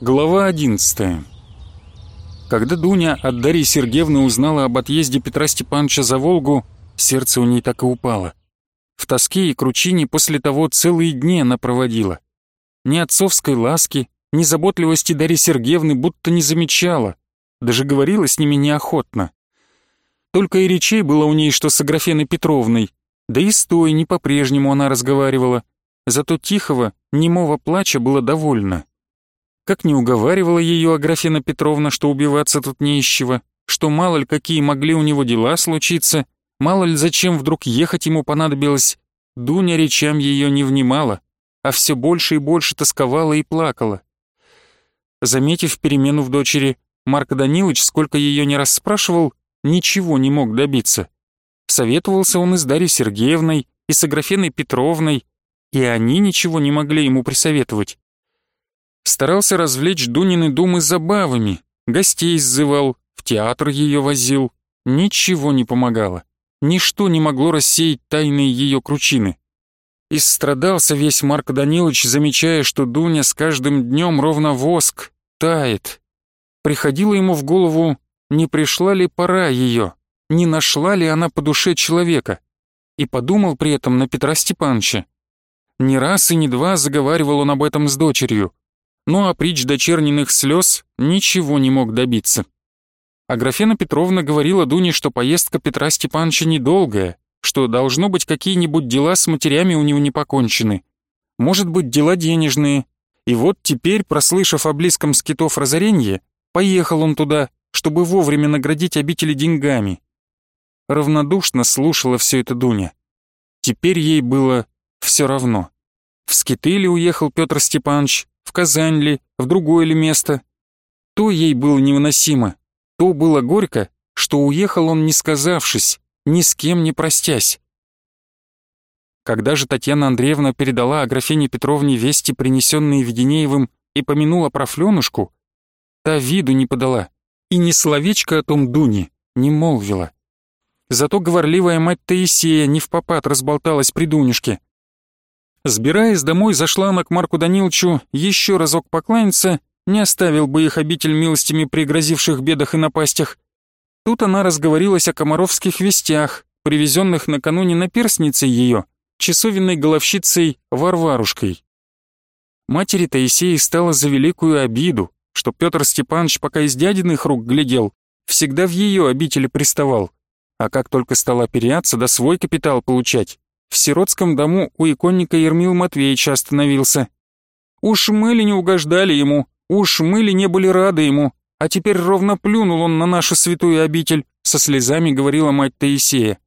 Глава 11 Когда Дуня от Дарьи Сергеевны узнала об отъезде Петра Степановича за Волгу, сердце у ней так и упало. В тоске и кручине после того целые дни она проводила. Ни отцовской ласки, ни заботливости Дарьи Сергеевны будто не замечала, даже говорила с ними неохотно. Только и речей было у ней, что с Аграфеной Петровной, да и с не по-прежнему она разговаривала, зато тихого, немого плача было довольно. Как не уговаривала ее Аграфена Петровна, что убиваться тут не ищего, что мало ли какие могли у него дела случиться, мало ли зачем вдруг ехать ему понадобилось, Дуня речам ее не внимала, а все больше и больше тосковала и плакала. Заметив перемену в дочери, Марк Данилович, сколько ее не расспрашивал, ничего не мог добиться. Советовался он и с Дарьей Сергеевной, и с Аграфеной Петровной, и они ничего не могли ему присоветовать. Старался развлечь Дунины думы забавами, гостей сзывал, в театр ее возил. Ничего не помогало. Ничто не могло рассеять тайные ее кручины. И страдался весь Марк Данилович, замечая, что Дуня с каждым днем ровно воск, тает. Приходило ему в голову, не пришла ли пора ее, не нашла ли она по душе человека. И подумал при этом на Петра Степановича. Не раз и не два заговаривал он об этом с дочерью но ну, а притч дочерниных слез ничего не мог добиться. Аграфена Петровна говорила Дуне, что поездка Петра Степановича недолгая, что должно быть какие-нибудь дела с матерями у него не покончены. Может быть, дела денежные. И вот теперь, прослышав о близком скитов разоренье, поехал он туда, чтобы вовремя наградить обители деньгами. Равнодушно слушала все это Дуня. Теперь ей было все равно. В скиты ли уехал Петр Степанович, в Казань ли, в другое ли место. То ей было невыносимо, то было горько, что уехал он не сказавшись, ни с кем не простясь. Когда же Татьяна Андреевна передала Аграфене Петровне вести, принесенные Веденеевым, и помянула про Флёнушку, та виду не подала и ни словечко о том Дуне не молвила. Зато говорливая мать Таисея не в попад разболталась при Дунюшке. Сбираясь домой, зашла она к Марку Даниловичу еще разок покланяться, не оставил бы их обитель милостями при грозивших бедах и напастях. Тут она разговорилась о комаровских вестях, привезенных накануне наперстницей ее, часовенной головщицей Варварушкой. Матери Таисеи стало за великую обиду, что Петр Степанович, пока из дядиных рук глядел, всегда в ее обители приставал, а как только стала оперяться, да свой капитал получать, сиротском дому у иконника Ермил Матвеевича остановился. Уж мы ли не угождали ему, уж мы ли не были рады ему, а теперь ровно плюнул он на нашу святую обитель, со слезами говорила мать Таисея.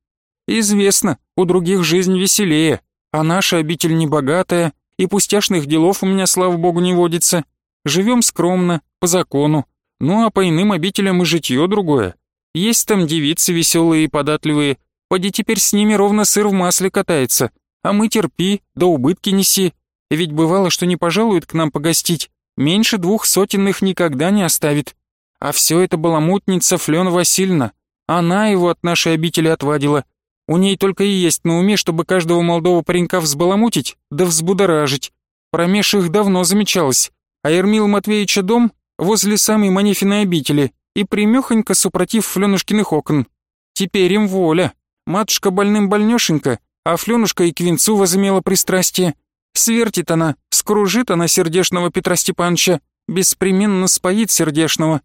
Известно, у других жизнь веселее, а наша обитель небогатая, и пустяшных делов у меня, слава богу, не водится. Живем скромно, по закону, ну а по иным обителям и житье другое. Есть там девицы веселые и податливые, Поди теперь с ними ровно сыр в масле катается, а мы терпи, да убытки неси. Ведь бывало, что не пожалуют к нам погостить, меньше двух сотен их никогда не оставит. А все это была мутница Флёна Васильевна. Она его от нашей обители отвадила. У ней только и есть на уме, чтобы каждого молодого паренька взбаламутить, да взбудоражить. Промеж их давно замечалось. А Ермил Матвеевича дом возле самой Манефиной обители и примехонько супротив Флёнушкиных окон. Теперь им воля. Матушка больным больнёшенька, а Флёнушка и к венцу возымела пристрастие. Свертит она, скружит она сердешного Петра Степановича, беспременно споит сердешного.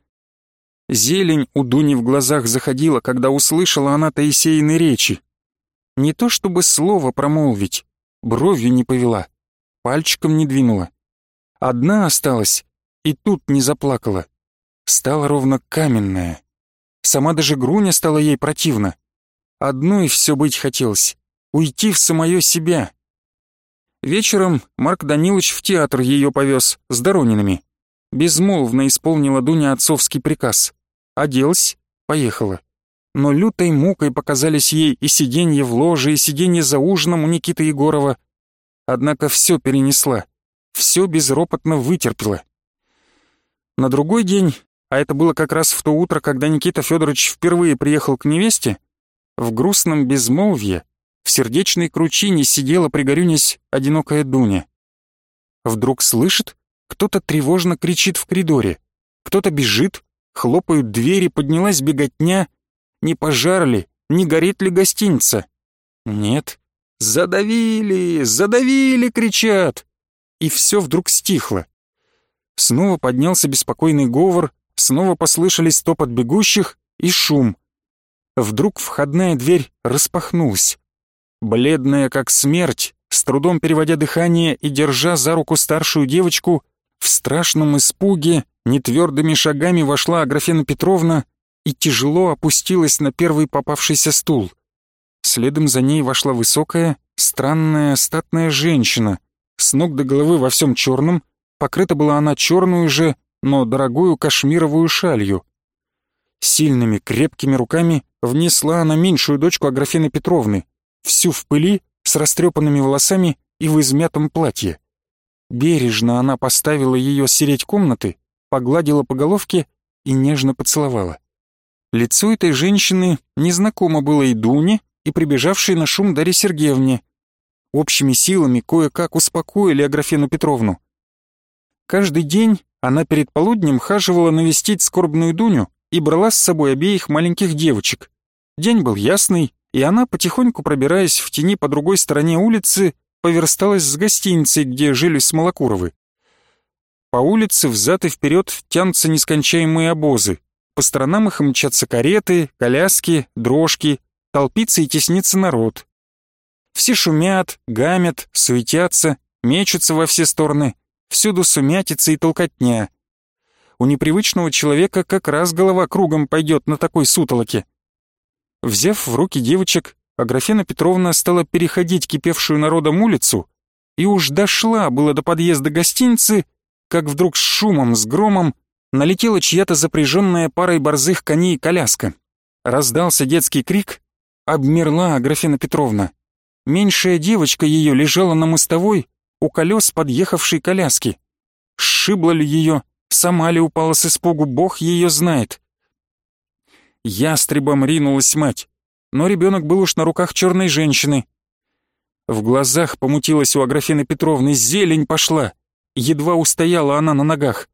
Зелень у Дуни в глазах заходила, когда услышала она Таисеины речи. Не то чтобы слово промолвить, бровью не повела, пальчиком не двинула. Одна осталась, и тут не заплакала. Стала ровно каменная. Сама даже Груня стала ей противна. Одной все быть хотелось — уйти в самое себя. Вечером Марк Данилович в театр ее повез с Доронинами. Безмолвно исполнила Дуня отцовский приказ. Оделась, поехала. Но лютой мукой показались ей и сиденье в ложе, и сиденье за ужином у Никиты Егорова. Однако все перенесла, все безропотно вытерпела. На другой день, а это было как раз в то утро, когда Никита Федорович впервые приехал к невесте, в грустном безмолвье, в сердечной кручине сидела, пригорюнясь, одинокая Дуня. Вдруг слышит, Кто-то тревожно кричит в коридоре, кто-то бежит, хлопают двери, поднялась беготня. Не пожар ли, не горит ли гостиница? Нет. «Задавили! Задавили!» — кричат. И все вдруг стихло. Снова поднялся беспокойный говор, снова послышались топот бегущих и шум. Вдруг входная дверь распахнулась. Бледная как смерть, с трудом переводя дыхание и держа за руку старшую девочку, в страшном испуге нетвердыми шагами вошла Аграфена Петровна и тяжело опустилась на первый попавшийся стул. Следом за ней вошла высокая, странная, статная женщина, с ног до головы во всем черном, покрыта была она черную же, но дорогую кашмировую шалью. Сильными, крепкими руками внесла она меньшую дочку Аграфены Петровны, всю в пыли, с растрепанными волосами и в измятом платье. Бережно она поставила ее сереть комнаты, погладила по головке и нежно поцеловала. Лицо этой женщины незнакомо было и Дуне, и прибежавшей на шум Дарье Сергеевне. Общими силами кое-как успокоили Аграфену Петровну. Каждый день она перед полуднем хаживала навестить скорбную Дуню и брала с собой обеих маленьких девочек. День был ясный, и она, потихоньку пробираясь в тени по другой стороне улицы, поверсталась с гостиницей, где жили Смолокуровы. По улице взад и вперед тянутся нескончаемые обозы. По сторонам их мчатся кареты, коляски, дрожки, толпится и теснится народ. Все шумят, гамят, суетятся, мечутся во все стороны, всюду сумятица и толкотня. У непривычного человека как раз голова кругом пойдет на такой сутолоке. Взяв в руки девочек, Аграфена Петровна стала переходить кипевшую народом улицу и уж дошла было до подъезда гостиницы, как вдруг с шумом, с громом налетела чья-то запряженная парой борзых коней коляска. Раздался детский крик, обмерла Аграфена Петровна. Меньшая девочка ее лежала на мостовой у колес подъехавшей коляски. Сшибла ли ее, сама ли упала с испугу, бог ее знает. Ястребом ринулась мать, но ребенок был уж на руках черной женщины. В глазах помутилась у Аграфены Петровны, зелень пошла. Едва устояла она на ногах.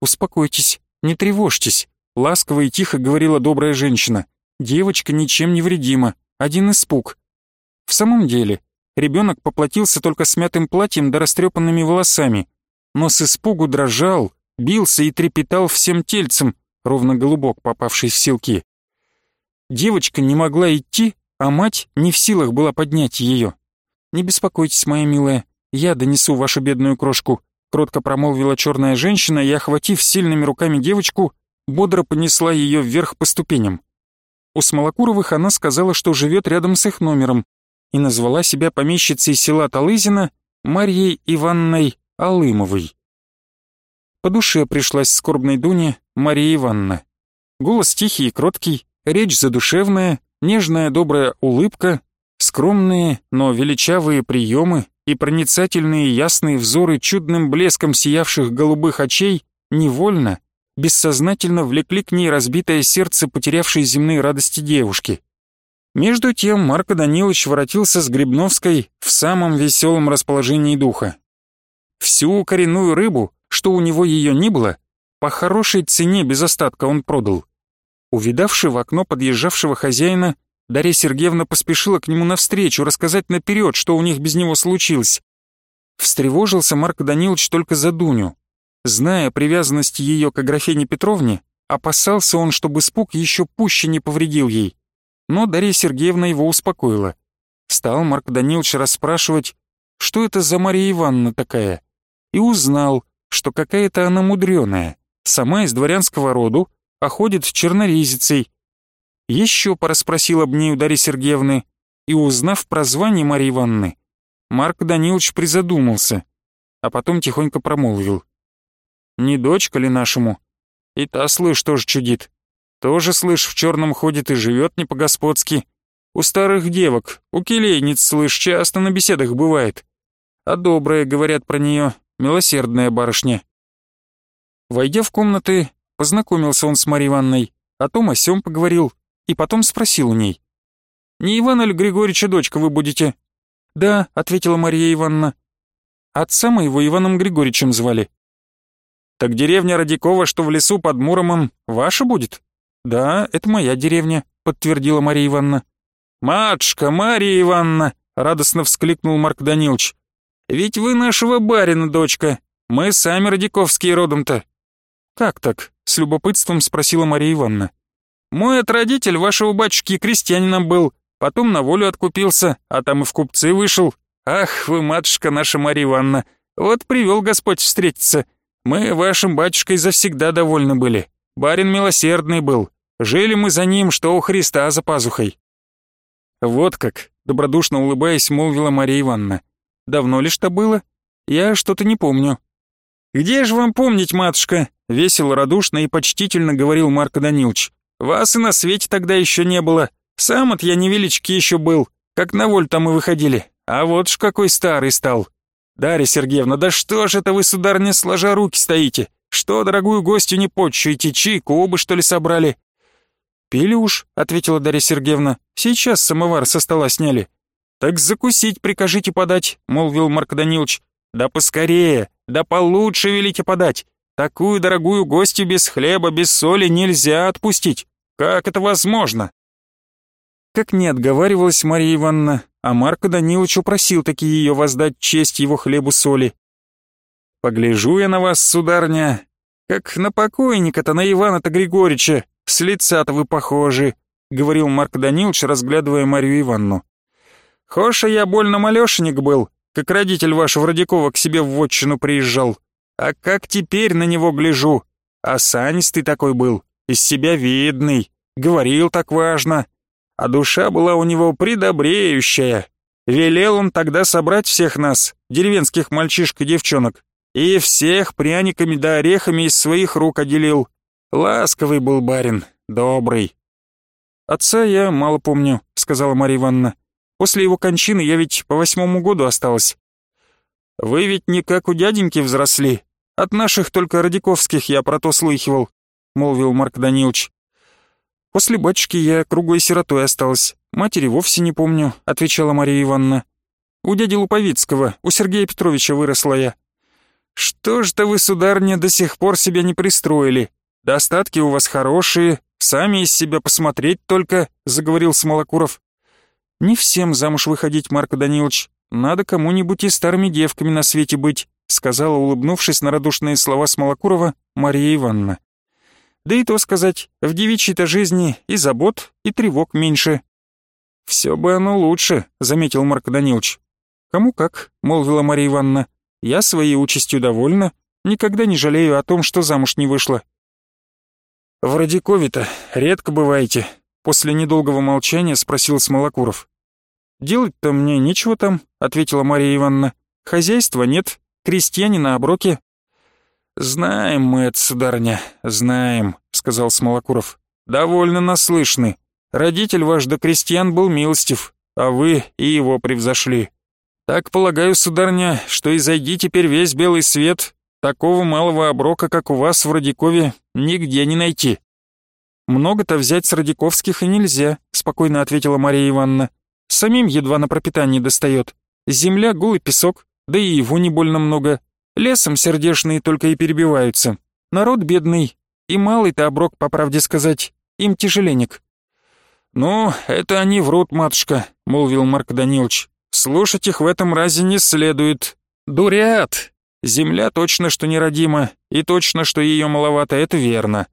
«Успокойтесь, не тревожьтесь», — ласково и тихо говорила добрая женщина. «Девочка ничем не вредима, один испуг». В самом деле, ребенок поплатился только смятым платьем да растрепанными волосами, но с испугу дрожал, бился и трепетал всем тельцем, ровно голубок, попавший в силки. Девочка не могла идти, а мать не в силах была поднять ее. «Не беспокойтесь, моя милая, я донесу вашу бедную крошку», кротко промолвила черная женщина и, охватив сильными руками девочку, бодро понесла ее вверх по ступеням. У Смолокуровых она сказала, что живет рядом с их номером, и назвала себя помещицей села Талызина Марьей Ивановной Алымовой. По душе пришлась скорбной Дуне Мария Ивановна. Голос тихий и кроткий, речь задушевная, нежная добрая улыбка, скромные, но величавые приемы и проницательные ясные взоры чудным блеском сиявших голубых очей невольно, бессознательно влекли к ней разбитое сердце потерявшей земные радости девушки. Между тем Марко Данилович воротился с Грибновской в самом веселом расположении духа. Всю коренную рыбу, что у него ее не было, по хорошей цене без остатка он продал. Увидавший в окно подъезжавшего хозяина, Дарья Сергеевна поспешила к нему навстречу, рассказать наперед, что у них без него случилось. Встревожился Марк Данилович только за Дуню. Зная привязанность ее к Аграфене Петровне, опасался он, чтобы испуг еще пуще не повредил ей. Но Дарья Сергеевна его успокоила. Стал Марк Данилович расспрашивать, что это за Мария Ивановна такая, и узнал, что какая-то она мудреная, сама из дворянского роду, а ходит черноризицей. Еще порасспросил об ней у Дарьи Сергеевны, и, узнав про звание Марии Ивановны, Марк Данилович призадумался, а потом тихонько промолвил. «Не дочка ли нашему? И та, слышь, тоже чудит. Тоже, слышь, в черном ходит и живет не по-господски. У старых девок, у келейниц, слышь, часто на беседах бывает. А добрые говорят про нее, милосердная барышня. Войдя в комнаты, познакомился он с Марьей Ивановной, о том о сём поговорил, и потом спросил у ней. «Не Ивана ли Григорьевича дочка вы будете?» «Да», — ответила Мария Ивановна. Отца моего Иваном Григорьевичем звали». «Так деревня Родякова, что в лесу под Муромом, ваша будет?» «Да, это моя деревня», — подтвердила Мария Ивановна. «Матушка, Мария Ивановна!» — радостно вскликнул Марк Данилович. «Ведь вы нашего барина, дочка. Мы сами Родяковские родом-то». «Как так?» — с любопытством спросила Мария Ивановна. «Мой отродитель вашего батюшки крестьянином был, потом на волю откупился, а там и в купцы вышел. Ах, вы, матушка наша Мария Ивановна, вот привел Господь встретиться. Мы вашим батюшкой завсегда довольны были. Барин милосердный был. Жили мы за ним, что у Христа за пазухой». «Вот как», — добродушно улыбаясь, молвила Мария Ивановна. «Давно ли что было? Я что-то не помню». «Где же вам помнить, матушка?» — весело, радушно и почтительно говорил Марко Данилович. «Вас и на свете тогда еще не было. Сам-от я невеличкий еще был, как на воль там и выходили. А вот ж какой старый стал. Дарья Сергеевна, да что ж это вы, сударыня, сложа руки стоите? Что, дорогую гостью не почуете, чайку оба что ли собрали?» «Пили уж», — ответила Дарья Сергеевна. «Сейчас самовар со стола сняли». «Так закусить прикажите подать», — молвил Марк Данилович. «Да поскорее, да получше велите подать. Такую дорогую гостью без хлеба, без соли нельзя отпустить. Как это возможно?» Как не отговаривалась Мария Ивановна, а Марко Данилович упросил таки ее воздать честь его хлебу соли. «Погляжу я на вас, сударня, как на покойника-то, на Ивана-то Григорьевича, с лица-то вы похожи», — говорил Марк Данилович, разглядывая Марию Ивановну. «Хоша я больно малешенек был, как родитель ваш Родякова к себе в вотчину приезжал. А как теперь на него гляжу? Осанистый такой был, из себя видный, говорил так важно, а душа была у него придобреющая. Велел он тогда собрать всех нас, деревенских мальчишек и девчонок, и всех пряниками да орехами из своих рук отделил. Ласковый был барин, добрый. «Отца я мало помню», — сказала Марья Ивановна. «После его кончины я ведь по восьмому году осталась». «Вы ведь не как у дяденьки взросли. От наших только Радиковских я про то слыхивал», — молвил Марк Данилович. «После батюшки я круглой сиротой осталась. Матери вовсе не помню», — отвечала Мария Ивановна. «У дяди Луповицкого, у Сергея Петровича выросла я». «Что ж-то вы, сударыня, до сих пор себя не пристроили? Достатки у вас хорошие, сами из себя посмотреть только», — заговорил Смолокуров. «Не всем замуж выходить, Марко Данилович. Надо кому-нибудь и старыми девками на свете быть», — сказала, улыбнувшись на радушные слова Смолокурова, Мария Ивановна. Да и то сказать, в девичьей-то жизни и забот, и тревог меньше. «Все бы оно лучше», — заметил Марк Данилович. «Кому как», — молвила Мария Ивановна. «Я своей участью довольна, никогда не жалею о том, что замуж не вышла». «В Радикове-то редко бываете», — после недолгого молчания спросил Смолокуров. «Делать-то мне нечего там», — ответила Мария Ивановна. «Хозяйства нет, крестьяне на оброке, «Знаем мы это, сударыня, знаем», — сказал Смолокуров. «Довольно наслышны. Родитель ваш до крестьян был милостив, а вы и его превзошли. Так полагаю, сударыня, что и зайди теперь весь белый свет, такого малого оброка, как у вас в Радикове, нигде не найти». «Много-то взять с Радиковских и нельзя», — спокойно ответила Мария Ивановна. «Самим едва на пропитание достает. Земля, и песок, да и его не больно много, Лесом сердешные только и перебиваются. Народ бедный, и малый-то оброк, по правде сказать, им тяжеленек». «Ну, это они врут, матушка», — молвил Марк Данилович. «Слушать их в этом разе не следует. Дурят. Земля точно, что неродима, и точно, что ее маловато, это верно.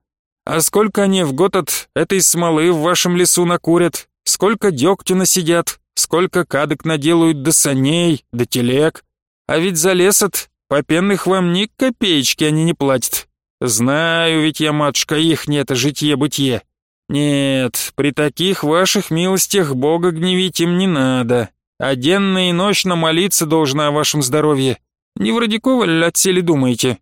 А сколько они в год от этой смолы в вашем лесу накурят, сколько дегтю насидят, сколько кадок наделают до саней, до телег. А ведь за лес от Попенных вам ни копеечки они не платят. Знаю ведь я, матушка, их нет, житье-бытие. Нет, при таких ваших милостях Бога гневить им не надо. А денно и ночно молиться должна о вашем здоровье. Не в Радикова ли отсели думаете?»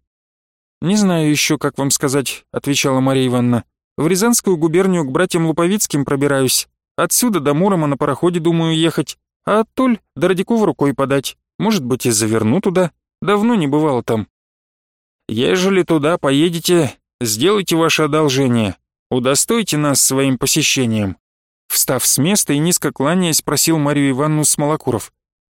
«Не знаю еще, как вам сказать», — отвечала Мария Ивановна. «В Рязанскую губернию к братьям Луповицким пробираюсь. Отсюда до Мурома на пароходе думаю ехать, а оттоль до Радикова рукой подать. Может быть, и заверну туда». Давно не бывало там. Ежели туда поедете, сделайте ваше одолжение, удостойте нас своим посещением». Встав с места и низко кланяясь, спросил Марию Ивановну Смолокуров.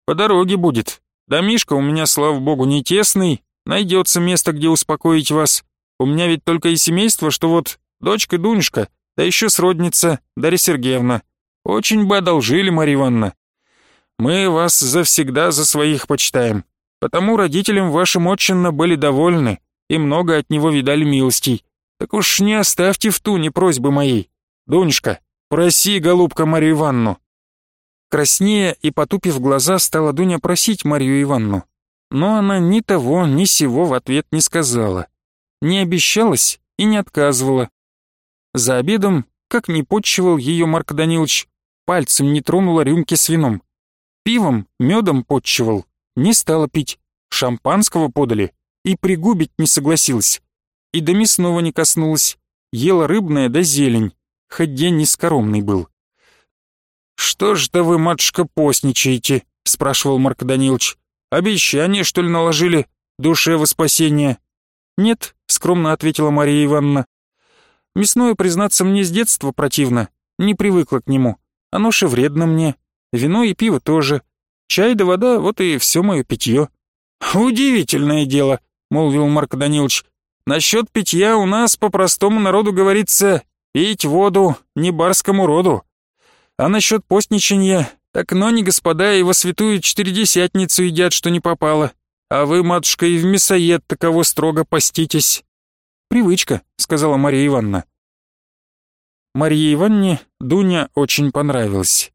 «По дороге будет. Домишка у меня, слава богу, не тесный, найдется место, где успокоить вас. У меня ведь только и семейство, что вот дочка Дунюшка, да еще сродница Дарья Сергеевна. Очень бы одолжили, Марья Ивановна. Мы вас завсегда за своих почитаем, потому родителям вашим отчинно были довольны и много от него видали милостей. Так уж не оставьте в туне просьбы моей. Дунюшка, проси, голубка, Марию Ивановну. Краснея и потупив глаза, стала Дуня просить Марию Ивановну. Но она ни того, ни сего в ответ не сказала. Не обещалась и не отказывала. За обедом, как не подчивал ее Марк Данилович, пальцем не тронула рюмки с вином. Пивом, медом подчивал, не стала пить, шампанского подали и пригубить не согласилась. И до мясного не коснулась, ела рыбное да зелень, хоть день нескоромный был. «Что ж-то вы, матушка, постничаете?» — спрашивал Марк Данилович. «Обещание, что ли, наложили? Душе во спасение?» «Нет», — скромно ответила Мария Ивановна. «Мясное, признаться, мне с детства противно. Не привыкла к нему. Оно же вредно мне. Вино и пиво тоже. Чай да вода — вот и все мое питье». «Удивительное дело», — молвил Марк Данилович. «Насчет питья у нас по простому народу говорится «пить воду не барскому роду». А насчет постничанья, так но не господа и во святую четыредесятницу едят, что не попало. А вы, матушка, и в мясоед таково строго поститесь. Привычка, сказала Мария Ивановна. Марии Ивановне Дуня очень понравилась.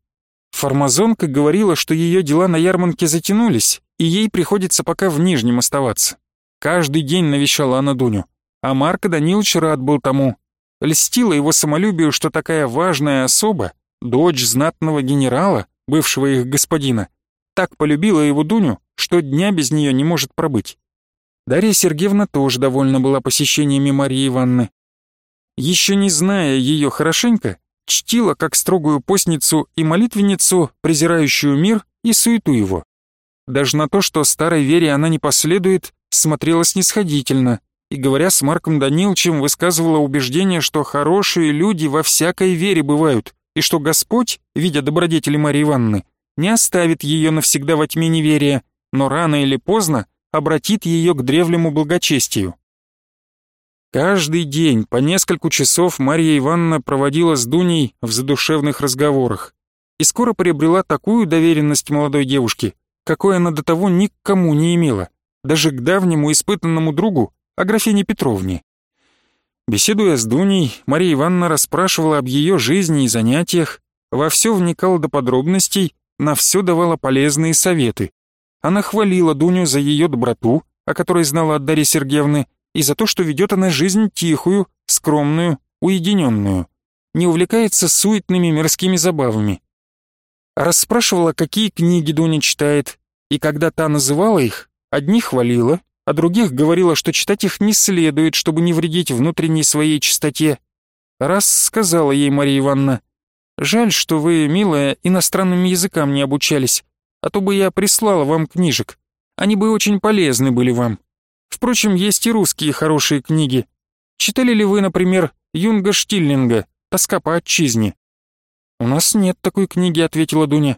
Фармазонка говорила, что ее дела на ярмарке затянулись, и ей приходится пока в Нижнем оставаться. Каждый день навещала она Дуню, а Марко Данилович рад был тому. Льстила его самолюбию, что такая важная особа дочь знатного генерала, бывшего их господина, так полюбила его Дуню, что дня без нее не может пробыть. Дарья Сергеевна тоже довольна была посещениями Марии Ивановны. Еще не зная ее хорошенько, чтила как строгую постницу и молитвенницу, презирающую мир и суету его. Даже на то, что старой вере она не последует, смотрела снисходительно и, говоря с Марком Даниловичем, высказывала убеждение, что хорошие люди во всякой вере бывают, и что Господь, видя добродетели Марии Ивановны, не оставит ее навсегда во тьме неверия, но рано или поздно обратит ее к древнему благочестию. Каждый день по несколько часов Марья Ивановна проводила с Дуней в задушевных разговорах и скоро приобрела такую доверенность молодой девушки, какой она до того ни к кому не имела, даже к давнему испытанному другу, Аграфене Петровне. Беседуя с Дуней, Мария Ивановна расспрашивала об ее жизни и занятиях, во все вникала до подробностей, на все давала полезные советы. Она хвалила Дуню за ее доброту, о которой знала от Дарьи Сергеевны, и за то, что ведет она жизнь тихую, скромную, уединенную, не увлекается суетными мирскими забавами. Расспрашивала, какие книги Дуня читает, и когда та называла их, одни хвалила, а других говорила, что читать их не следует, чтобы не вредить внутренней своей чистоте. Раз сказала ей Мария Ивановна, «Жаль, что вы, милая, иностранным языкам не обучались, а то бы я прислала вам книжек. Они бы очень полезны были вам. Впрочем, есть и русские хорошие книги. Читали ли вы, например, Юнга Штиллинга «Тоска по отчизне»?» «У нас нет такой книги», — ответила Дуня.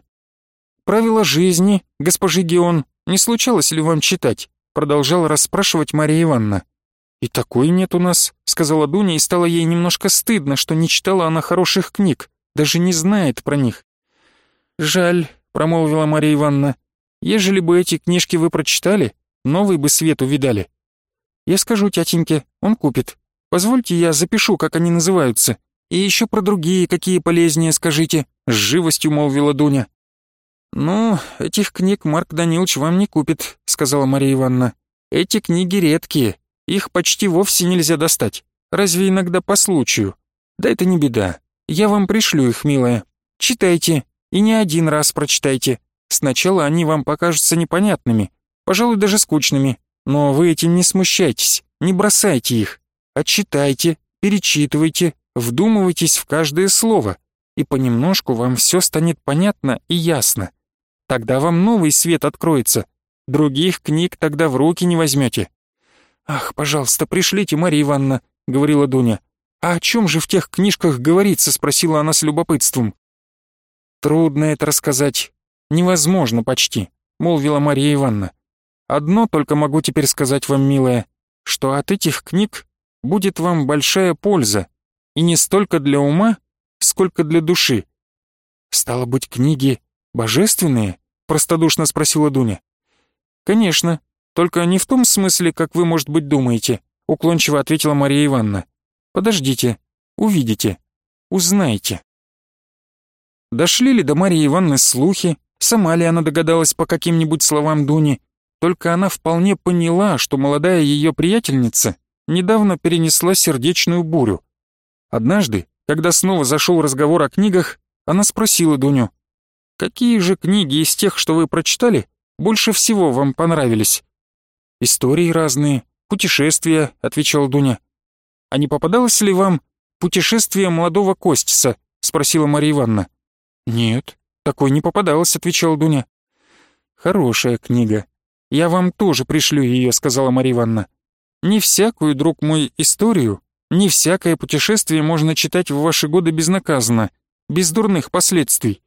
«Правила жизни, госпожи Геон, не случалось ли вам читать?» продолжала расспрашивать Мария Ивановна. «И такой нет у нас», — сказала Дуня, и стало ей немножко стыдно, что не читала она хороших книг, даже не знает про них. «Жаль», — промолвила Мария Ивановна, «ежели бы эти книжки вы прочитали, новый бы свет увидали». «Я скажу тятеньке, он купит. Позвольте я запишу, как они называются. И еще про другие, какие полезнее скажите», — с живостью молвила Дуня. «Ну, этих книг Марк Данилович вам не купит», — сказала Мария Ивановна. «Эти книги редкие, их почти вовсе нельзя достать, разве иногда по случаю. Да это не беда, я вам пришлю их, милая. Читайте, и не один раз прочитайте. Сначала они вам покажутся непонятными, пожалуй, даже скучными, но вы этим не смущайтесь, не бросайте их, а читайте, перечитывайте, вдумывайтесь в каждое слово, и понемножку вам все станет понятно и ясно. Тогда вам новый свет откроется. Других книг тогда в руки не возьмете. «Ах, пожалуйста, пришлите, Марья Ивановна», — говорила Дуня. «А о чем же в тех книжках говорится?» — спросила она с любопытством. «Трудно это рассказать. Невозможно почти. — молвила Мария Ивановна. «Одно только могу теперь сказать вам, милая, что от этих книг будет вам большая польза, и не столько для ума, сколько для души». «Стало быть, книги божественные?» — простодушно спросила Дуня. «Конечно, только не в том смысле, как вы, может быть, думаете», — уклончиво ответила Мария Ивановна. «Подождите, увидите, узнаете». Дошли ли до Марии Ивановны слухи, сама ли она догадалась по каким-нибудь словам Дуни, только она вполне поняла, что молодая ее приятельница недавно перенесла сердечную бурю. Однажды, когда снова зашел разговор о книгах, она спросила Дуню, «Какие же книги из тех, что вы прочитали, больше всего вам понравились?» «Истории разные, путешествия», — отвечала Дуня. «А не попадалось ли вам путешествие молодого Костиса?» — спросила Мария Ивановна. «Нет, такой не попадалось», — отвечала Дуня. «Хорошая книга. Я вам тоже пришлю ее», — сказала Мария Ивановна. «Не всякую, друг мой, историю, не всякое путешествие можно читать в ваши годы безнаказанно, без дурных последствий.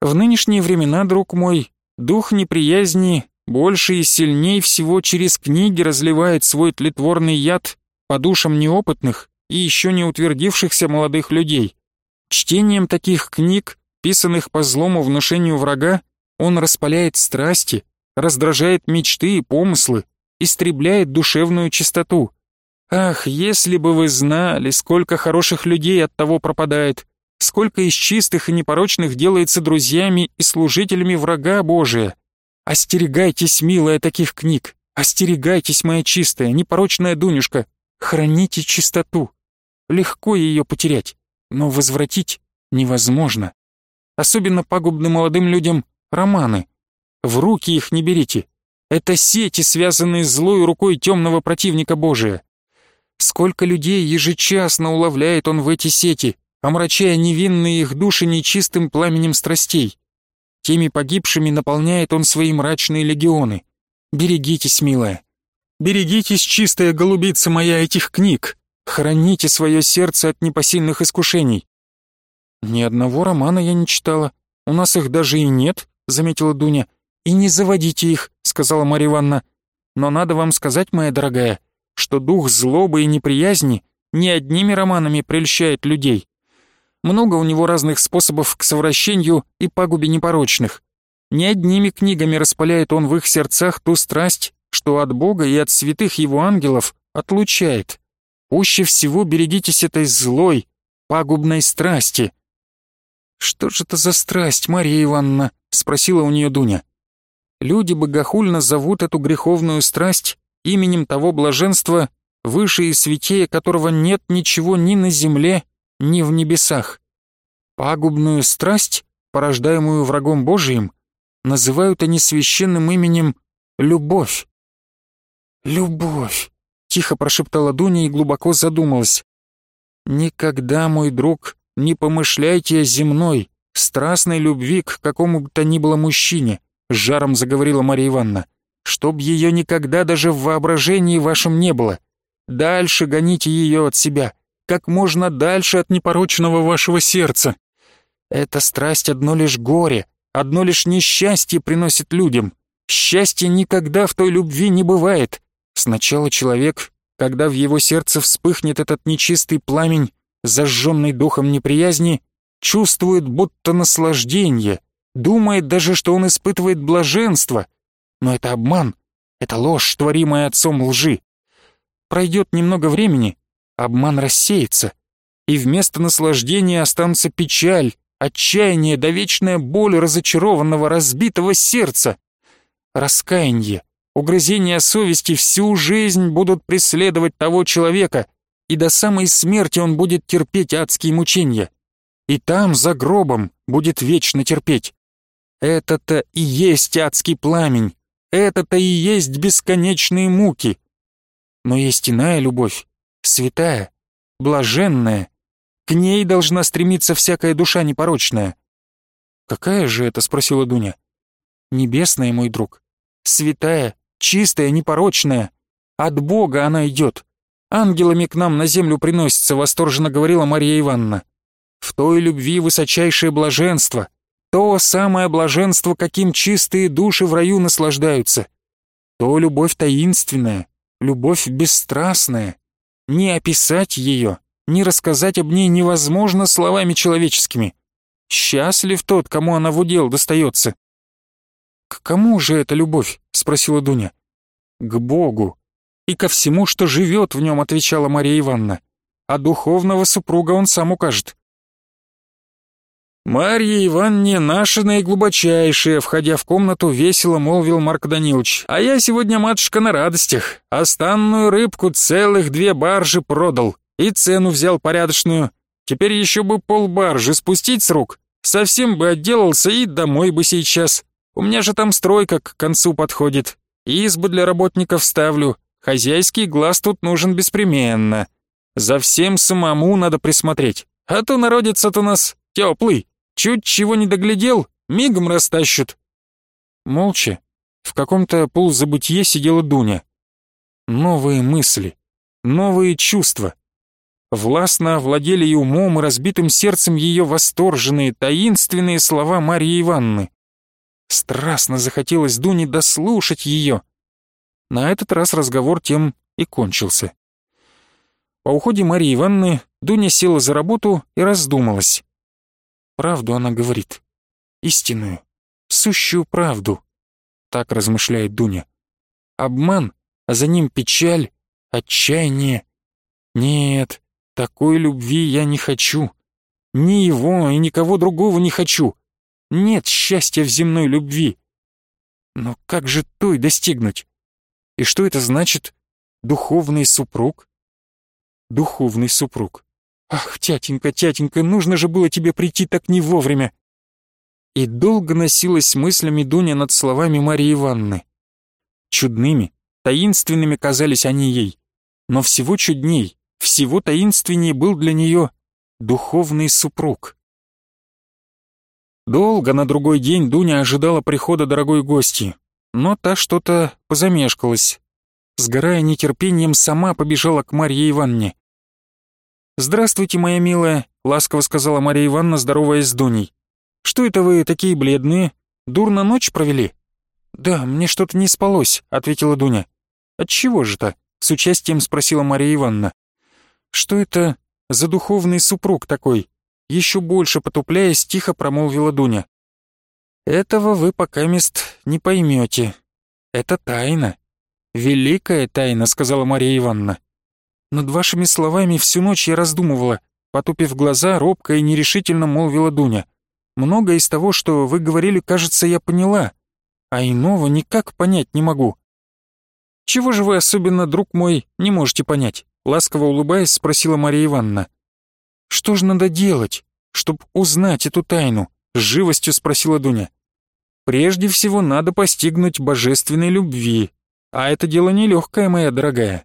В нынешние времена, друг мой, дух неприязни больше и сильней всего через книги разливает свой тлетворный яд по душам неопытных и еще не утвердившихся молодых людей. Чтением таких книг писанных по злому внушению врага, он распаляет страсти, раздражает мечты и помыслы, истребляет душевную чистоту. Ах, если бы вы знали, сколько хороших людей от того пропадает, сколько из чистых и непорочных делается друзьями и служителями врага Божия. Остерегайтесь, милая, таких книг, остерегайтесь, моя чистая, непорочная Дунюшка, храните чистоту. Легко ее потерять, но возвратить невозможно. Особенно пагубны молодым людям романы. В руки их не берите. Это сети, связанные злой рукой темного противника Божия. Сколько людей ежечасно уловляет он в эти сети, омрачая невинные их души нечистым пламенем страстей. Теми погибшими наполняет он свои мрачные легионы. Берегитесь, милая. Берегитесь, чистая голубица моя, этих книг. Храните свое сердце от непосильных искушений. «Ни одного романа я не читала. У нас их даже и нет», — заметила Дуня. «И не заводите их», — сказала Марья Ивановна. «Но надо вам сказать, моя дорогая, что дух злобы и неприязни не одними романами прельщает людей. Много у него разных способов к совращению и пагубе непорочных. Не одними книгами распаляет он в их сердцах ту страсть, что от Бога и от святых его ангелов отлучает. Пуще всего берегитесь этой злой, пагубной страсти». «Что же это за страсть, Мария Ивановна?» — спросила у нее Дуня. «Люди богохульно зовут эту греховную страсть именем того блаженства, выше и святее которого нет ничего ни на земле, ни в небесах. Пагубную страсть, порождаемую врагом Божиим, называют они священным именем «любовь». «Любовь», — тихо прошептала Дуня и глубоко задумалась. «Никогда, мой друг, не помышляйте о земной, страстной любви к какому бы то ни было мужчине», — с жаром заговорила Мария Ивановна, «чтоб ее никогда даже в воображении вашем не было. Дальше гоните ее от себя, как можно дальше от непорочного вашего сердца. Эта страсть одно лишь горе, одно лишь несчастье приносит людям. Счастья никогда в той любви не бывает. Сначала человек, когда в его сердце вспыхнет этот нечистый пламень, зажженный духом неприязни, чувствует будто наслаждение, думает даже, что он испытывает блаженство. Но это обман, это ложь, творимая отцом лжи. Пройдет немного времени, обман рассеется, и вместо наслаждения останутся печаль, отчаяние да вечная боль разочарованного, разбитого сердца. Раскаяние, угрызения совести всю жизнь будут преследовать того человека, и до самой смерти он будет терпеть адские мучения. И там, за гробом, будет вечно терпеть. Это-то и есть адский пламень, это-то и есть бесконечные муки. Но есть иная любовь, святая, блаженная. К ней должна стремиться всякая душа непорочная. «Какая же это?» — спросила Дуня. «Небесная, мой друг. Святая, чистая, непорочная. От Бога она идет. Ангелами к нам на землю приносится, восторженно говорила Мария Ивановна. В той любви высочайшее блаженство. То самое блаженство, каким чистые души в раю наслаждаются. То любовь таинственная, любовь бесстрастная. Не описать ее, не рассказать об ней невозможно словами человеческими. Счастлив тот, кому она в удел достается. «К кому же эта любовь?» — спросила Дуня. «К Богу. И ко всему, что живет в нем», — отвечала Мария Ивановна. «А духовного супруга он сам укажет». «Марья Ивановне наша наиглубочайшая», входя в комнату, весело молвил Марк Данилович. «А я сегодня, матушка, на радостях. Останную рыбку целых две баржи продал. И цену взял порядочную. Теперь еще бы полбаржи спустить с рук. Совсем бы отделался и домой бы сейчас. У меня же там стройка к концу подходит. Избы для работников ставлю. Хозяйский глаз тут нужен беспременно. За всем самому надо присмотреть. А то народец-то у нас теплый. Чуть чего не доглядел, мигом растащат. Молча, в каком-то полузабытье сидела Дуня. Новые мысли, новые чувства. Властно овладели и умом, и разбитым сердцем ее восторженные, таинственные слова Марьи Ивановны. Страстно захотелось Дуне дослушать ее. На этот раз разговор тем и кончился. По уходе Марии Ивановны Дуня села за работу и раздумалась. Правду она говорит. Истинную, сущую правду. Так размышляет Дуня. Обман, а за ним печаль, отчаяние. Нет, такой любви я не хочу. Ни его и никого другого не хочу. Нет счастья в земной любви. Но как же той достигнуть? И что это значит «духовный супруг»? Духовный супруг. «Ах, тятенька, тятенька, нужно же было тебе прийти так не вовремя!» И долго носилась мыслями Дуня над словами Марии Ивановны. Чудными, таинственными казались они ей, но всего чудней, всего таинственнее был для нее духовный супруг. Долго на другой день Дуня ожидала прихода дорогой гости, но та что-то позамешкалась. Сгорая нетерпением, сама побежала к Марье Ивановне. «Здравствуйте, моя милая», — ласково сказала Мария Ивановна, здороваясь с Дуней. «Что это вы такие бледные? Дурно ночь провели?» «Да, мне что-то не спалось», — ответила Дуня. «Отчего же-то?» — с участием спросила Мария Ивановна. «Что это за духовный супруг такой?» Еще больше потупляясь, тихо промолвила Дуня. «Этого вы пока мест не поймете. Это тайна. Великая тайна», — сказала Мария Ивановна. Над вашими словами всю ночь я раздумывала, потупив глаза, робко и нерешительно молвила Дуня. Многое из того, что вы говорили, кажется, я поняла, а иного никак понять не могу. Чего же вы особенно, друг мой, не можете понять? Ласково улыбаясь, спросила Мария Ивановна. Что же надо делать, чтобы узнать эту тайну? С живостью спросила Дуня. Прежде всего надо постигнуть божественной любви, а это дело нелегкое, моя дорогая.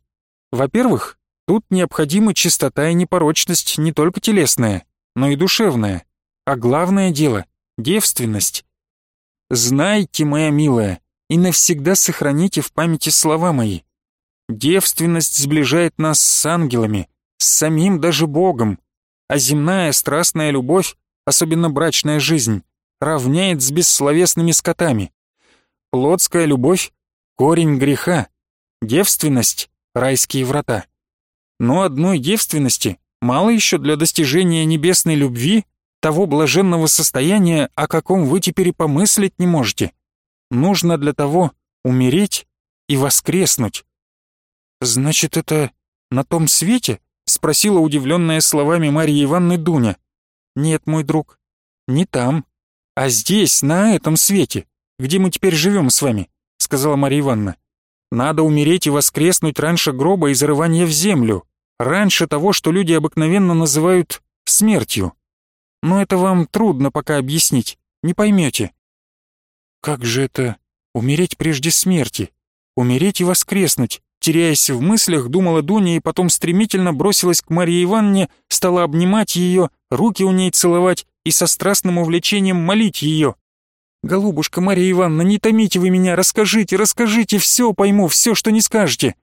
Во-первых, Тут необходима чистота и непорочность не только телесная, но и душевная. А главное дело — девственность. Знайте, моя милая, и навсегда сохраните в памяти слова мои. Девственность сближает нас с ангелами, с самим даже Богом, а земная страстная любовь, особенно брачная жизнь, равняет с бессловесными скотами. Плотская любовь — корень греха, девственность — райские врата. Но одной девственности мало еще для достижения небесной любви, того блаженного состояния, о каком вы теперь и помыслить не можете. Нужно для того умереть и воскреснуть. «Значит, это на том свете?» — спросила удивленная словами Марьи Ивановны Дуня. «Нет, мой друг, не там, а здесь, на этом свете, где мы теперь живем с вами», — сказала Марья Ивановна. «Надо умереть и воскреснуть раньше гроба и зарывания в землю, раньше того, что люди обыкновенно называют смертью. Но это вам трудно пока объяснить, не поймете. Как же это умереть прежде смерти? Умереть и воскреснуть? Теряясь в мыслях, думала Дуня и потом стремительно бросилась к Марье Ивановне, стала обнимать ее, руки у ней целовать и со страстным увлечением молить ее. «Голубушка Марья Ивановна, не томите вы меня, расскажите, расскажите, все пойму, все, что не скажете».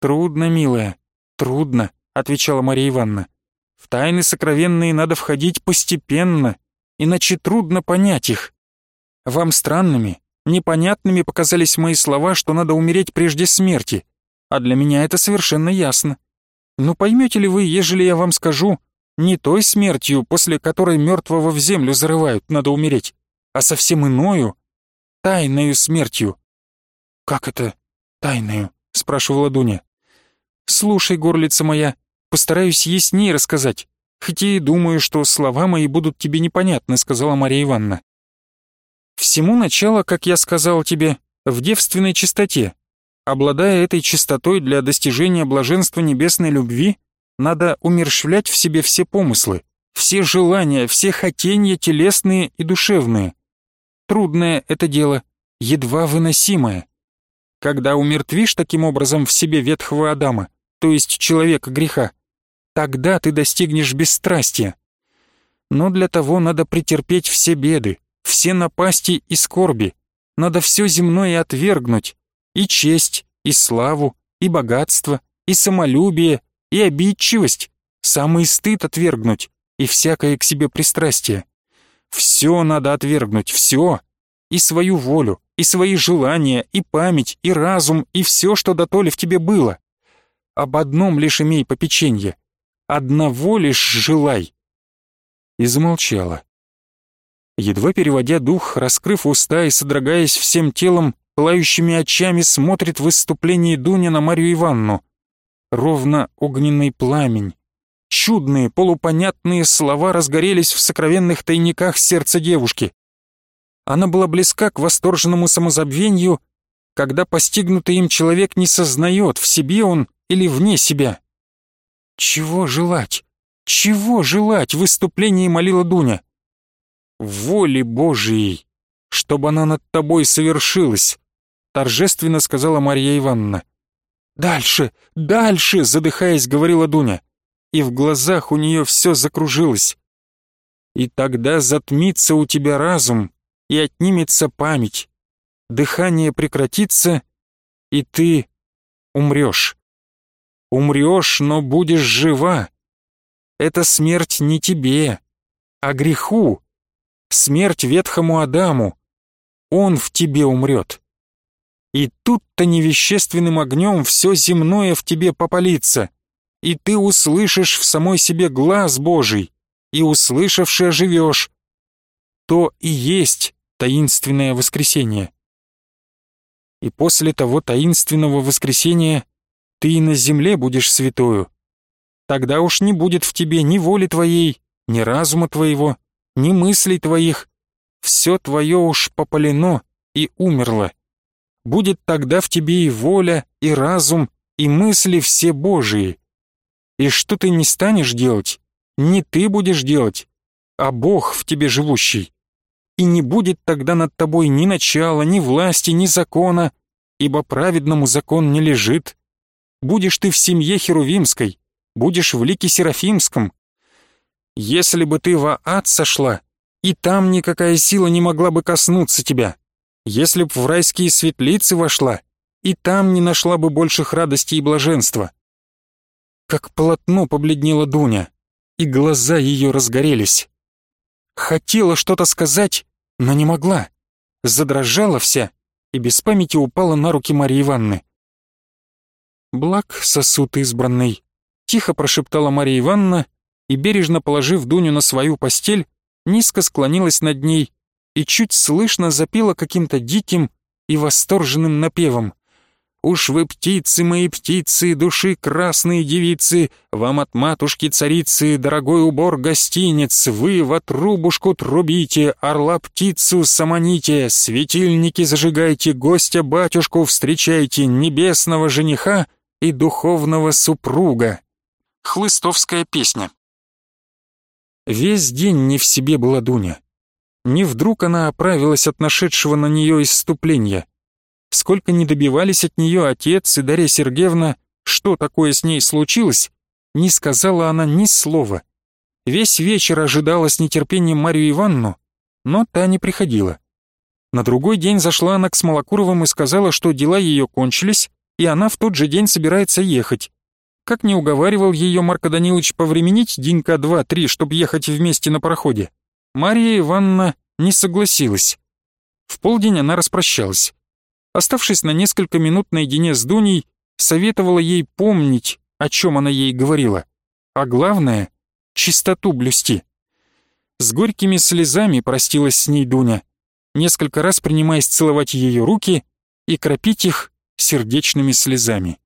«Трудно, милая, «Трудно», — отвечала Мария Ивановна. «В тайны сокровенные надо входить постепенно, иначе трудно понять их. Вам странными, непонятными показались мои слова, что надо умереть прежде смерти, а для меня это совершенно ясно. Но поймете ли вы, ежели я вам скажу, не той смертью, после которой мертвого в землю зарывают, надо умереть, а совсем иною, тайною смертью. «Как это тайною?» — спрашивала Дуня. «Слушай, горлица моя, постараюсь яснее рассказать, хотя и думаю, что слова мои будут тебе непонятны», — сказала Мария Ивановна. «Всему начало, как я сказал тебе, в девственной чистоте. Обладая этой чистотой для достижения блаженства небесной любви, надо умерщвлять в себе все помыслы, все желания, все хотения телесные и душевные. Трудное это дело, едва выносимое. Когда умертвишь таким образом в себе ветхого Адама, то есть человека греха, тогда ты достигнешь бесстрастия. Но для того надо претерпеть все беды, все напасти и скорби, надо все земное отвергнуть, и честь, и славу, и богатство, и самолюбие, и обидчивость, самый стыд отвергнуть, и всякое к себе пристрастие. Все надо отвергнуть, все, и свою волю, и свои желания, и память, и разум, и все, что дотоле в тебе было. Об одном лишь имей попеченье, одного лишь желай. И замолчала. Едва переводя дух, раскрыв уста и содрогаясь всем телом, пылающими очами смотрит в выступлении Дуня на Марию Ивановну. Ровно огненный пламень. Чудные, полупонятные слова разгорелись в сокровенных тайниках сердца девушки. Она была близка к восторженному самозабвению, когда постигнутый им человек не сознает, в себе он или вне себя. «Чего желать? Чего желать?» — в выступлении молила Дуня. «Воли Божией, чтобы она над тобой совершилась», торжественно сказала Марья Ивановна. «Дальше, дальше!» — задыхаясь, говорила Дуня. И в глазах у нее все закружилось. «И тогда затмится у тебя разум, и отнимется память. Дыхание прекратится, и ты умрешь. Умрешь, но будешь жива. Это смерть не тебе, а греху. Смерть ветхому Адаму. Он в тебе умрет. И тут-то невещественным огнем все земное в тебе попалится, и ты услышишь в самой себе глаз Божий, и услышавши оживешь. То и есть таинственное воскресение. И после того таинственного воскресения ты и на земле будешь святою. Тогда уж не будет в тебе ни воли твоей, ни разума твоего, ни мыслей твоих. Все твое уж попалено и умерло будет тогда в тебе и воля, и разум, и мысли все Божии. И что ты не станешь делать, не ты будешь делать, а Бог в тебе живущий. И не будет тогда над тобой ни начала, ни власти, ни закона, ибо праведному закон не лежит. Будешь ты в семье Херувимской, будешь в лике Серафимском. Если бы ты во ад сошла, и там никакая сила не могла бы коснуться тебя. Если б в райские светлицы вошла, и там не нашла бы больших радости и блаженства. Как полотно побледнела Дуня, и глаза ее разгорелись. Хотела что-то сказать, но не могла. Задрожала вся и без памяти упала на руки Марьи Ивановны. «Благ сосуд избранный», — тихо прошептала Марья Ивановна и, бережно положив Дуню на свою постель, низко склонилась над ней и чуть слышно запела каким-то диким и восторженным напевом. «Уж вы, птицы мои, птицы, души красные девицы, вам от матушки-царицы дорогой убор гостиниц, вы в отрубушку трубите, орла-птицу самоните, светильники зажигайте, гостя-батюшку встречайте, небесного жениха и духовного супруга». Хлыстовская песня. Весь день не в себе была Дуня. Не вдруг она оправилась от нашедшего на нее исступления. Сколько не добивались от нее отец и Дарья Сергеевна, что такое с ней случилось, не сказала она ни слова. Весь вечер ожидала с нетерпением Марию Ивановну, но та не приходила. На другой день зашла она к Смолокуровым и сказала, что дела ее кончились, и она в тот же день собирается ехать. Как не уговаривал ее Марко Данилович повременить денька два-три, чтобы ехать вместе на пароходе, Мария Ивановна не согласилась. В полдень она распрощалась. Оставшись на несколько минут наедине с Дуней, советовала ей помнить, о чем она ей говорила, а главное — чистоту блюсти. С горькими слезами простилась с ней Дуня, несколько раз принимаясь целовать ее руки и кропить их сердечными слезами.